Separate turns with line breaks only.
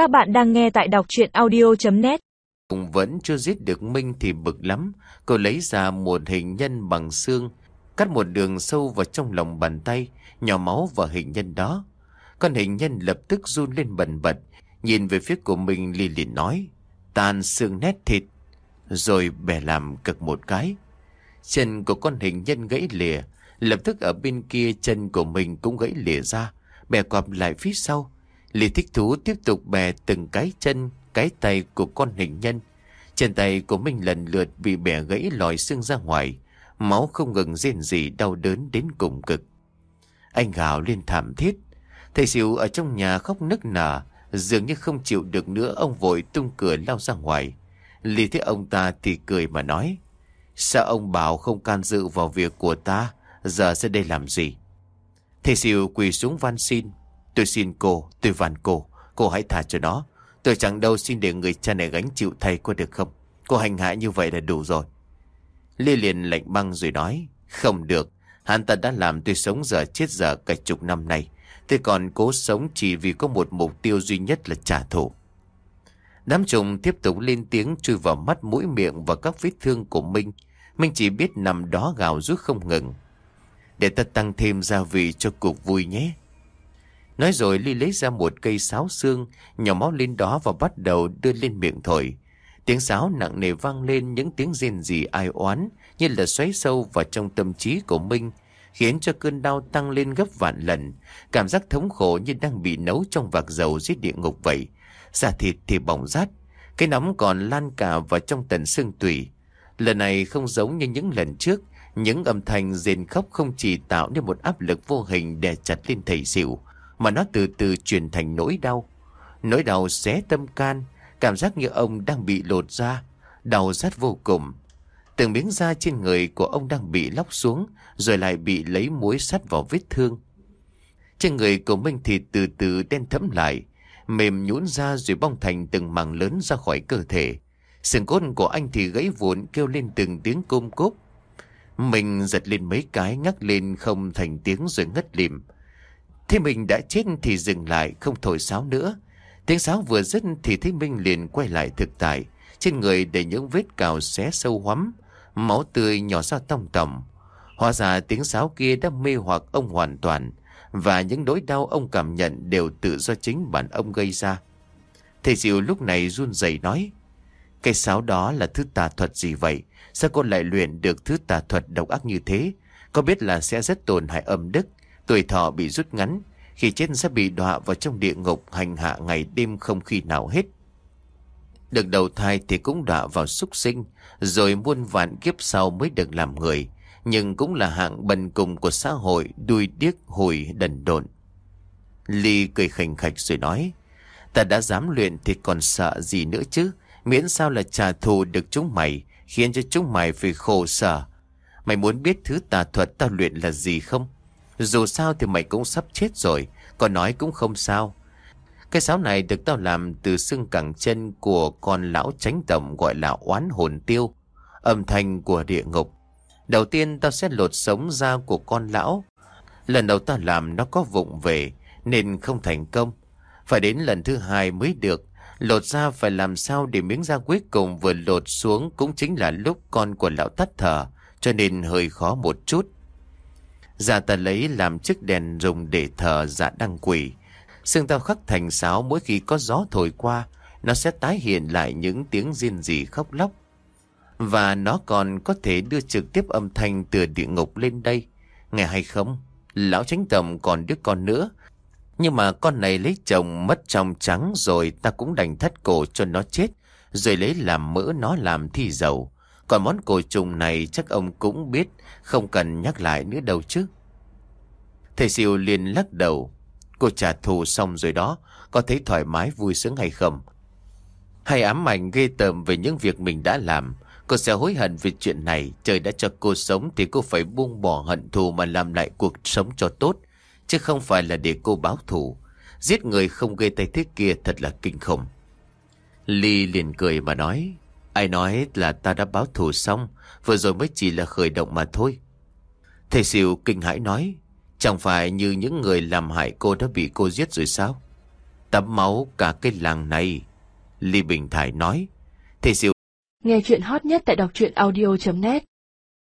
Các bạn đang nghe tại đọc chuyện audio.net
Cũng vẫn chưa giết được Minh thì bực lắm. Cô lấy ra một hình nhân bằng xương, cắt một đường sâu vào trong lòng bàn tay, nhỏ máu vào hình nhân đó. Con hình nhân lập tức run lên bần bật, nhìn về phía của mình lì lì nói, tan xương nét thịt, rồi bè làm cực một cái. Chân của con hình nhân gãy lìa, lập tức ở bên kia chân của mình cũng gãy lìa ra, bè quặp lại phía sau. Lý thích thú tiếp tục bè từng cái chân, cái tay của con hình nhân. Trên tay của mình lần lượt bị bẻ gãy lòi xương ra ngoài, máu không ngừng rên rỉ đau đớn đến cùng cực. Anh gào lên thảm thiết, thầy xỉu ở trong nhà khóc nức nở, dường như không chịu được nữa ông vội tung cửa lao ra ngoài. Lý thấy ông ta thì cười mà nói, sao ông bảo không can dự vào việc của ta, giờ sẽ đây làm gì? Thầy xỉu quỳ xuống van xin, Tôi xin cô, tôi van cô, cô hãy thả cho nó. Tôi chẳng đâu xin để người cha này gánh chịu thay cô được không? Cô hành hạ như vậy là đủ rồi. Lê liền lạnh băng rồi nói, không được. Hắn ta đã làm tôi sống giờ chết giờ cả chục năm nay. Tôi còn cố sống chỉ vì có một mục tiêu duy nhất là trả thù. Đám trùng tiếp tục lên tiếng chui vào mắt mũi miệng và các vết thương của Minh. Minh chỉ biết nằm đó gào rút không ngừng. Để ta tăng thêm gia vị cho cuộc vui nhé. Nói rồi Ly lấy ra một cây sáo xương, nhỏ máu lên đó và bắt đầu đưa lên miệng thổi. Tiếng sáo nặng nề vang lên những tiếng rên rỉ ai oán như là xoáy sâu vào trong tâm trí của Minh, khiến cho cơn đau tăng lên gấp vạn lần. Cảm giác thống khổ như đang bị nấu trong vạc dầu dưới địa ngục vậy. Da thịt thì bỏng rát, cái nóng còn lan cả vào trong tận xương tủy. Lần này không giống như những lần trước, những âm thanh rên khóc không chỉ tạo nên một áp lực vô hình đè chặt lên thầy xỉu, mà nó từ từ chuyển thành nỗi đau. Nỗi đau xé tâm can, cảm giác như ông đang bị lột ra, đau rát vô cùng. Từng miếng da trên người của ông đang bị lóc xuống, rồi lại bị lấy muối sắt vào vết thương. Trên người của Minh thì từ từ đen thẫm lại, mềm nhũn ra rồi bong thành từng mảng lớn ra khỏi cơ thể. Sừng cốt của anh thì gãy vụn kêu lên từng tiếng côm cốp. Mình giật lên mấy cái ngắc lên không thành tiếng rồi ngất lìm. Thế mình đã chết thì dừng lại không thổi sáo nữa. Tiếng sáo vừa dứt thì thấy Minh liền quay lại thực tại. Trên người để những vết cào xé sâu hoắm, máu tươi nhỏ ra tông tầm. Hóa ra tiếng sáo kia đã mê hoặc ông hoàn toàn và những nỗi đau ông cảm nhận đều tự do chính bản ông gây ra. Thầy Diệu lúc này run rẩy nói Cái sáo đó là thứ tà thuật gì vậy? Sao con lại luyện được thứ tà thuật độc ác như thế? Có biết là sẽ rất tổn hại âm đức Tuổi thọ bị rút ngắn, khi chết sẽ bị đọa vào trong địa ngục hành hạ ngày đêm không khi nào hết. Được đầu thai thì cũng đọa vào súc sinh, rồi muôn vạn kiếp sau mới được làm người, nhưng cũng là hạng bần cùng của xã hội đuôi điếc hồi đần độn. Ly cười khành khạch rồi nói, ta đã dám luyện thì còn sợ gì nữa chứ, miễn sao là trả thù được chúng mày, khiến cho chúng mày phải khổ sở. Mày muốn biết thứ tà thuật tao luyện là gì không? Dù sao thì mày cũng sắp chết rồi, Còn nói cũng không sao. Cái sáo này được tao làm từ xương cẳng chân Của con lão tránh tổng gọi là oán hồn tiêu, Âm thanh của địa ngục. Đầu tiên tao sẽ lột sống da của con lão. Lần đầu tao làm nó có vụng về, Nên không thành công. Phải đến lần thứ hai mới được, Lột da phải làm sao để miếng da cuối cùng vừa lột xuống Cũng chính là lúc con của lão tắt thở, Cho nên hơi khó một chút. Dạ ta lấy làm chiếc đèn dùng để thờ dạ đăng quỷ. Xương tao khắc thành sáo mỗi khi có gió thổi qua, nó sẽ tái hiện lại những tiếng riêng rỉ khóc lóc. Và nó còn có thể đưa trực tiếp âm thanh từ địa ngục lên đây. Nghe hay không? Lão tránh tầm còn đứa con nữa. Nhưng mà con này lấy chồng mất trong trắng rồi ta cũng đành thắt cổ cho nó chết. Rồi lấy làm mỡ nó làm thi dầu. Còn món cổ trùng này chắc ông cũng biết, không cần nhắc lại nữa đâu chứ. Thầy siêu liền lắc đầu. Cô trả thù xong rồi đó, có thấy thoải mái vui sướng hay không? Hay ám ảnh ghê tởm về những việc mình đã làm. Cô sẽ hối hận về chuyện này. Trời đã cho cô sống thì cô phải buông bỏ hận thù mà làm lại cuộc sống cho tốt. Chứ không phải là để cô báo thù. Giết người không gây tay thế kia thật là kinh khủng. Ly liền cười mà nói. Ai nói là ta đã báo thù xong, vừa rồi mới chỉ là khởi động mà thôi. Thầy Siêu kinh hãi nói, chẳng phải như những người làm hại cô đã bị cô giết rồi sao? Tấm máu cả cái làng này. Lý Bình Thải nói. Thầy Sỉu.
Nghe chuyện hot nhất tại đọc truyện audio.net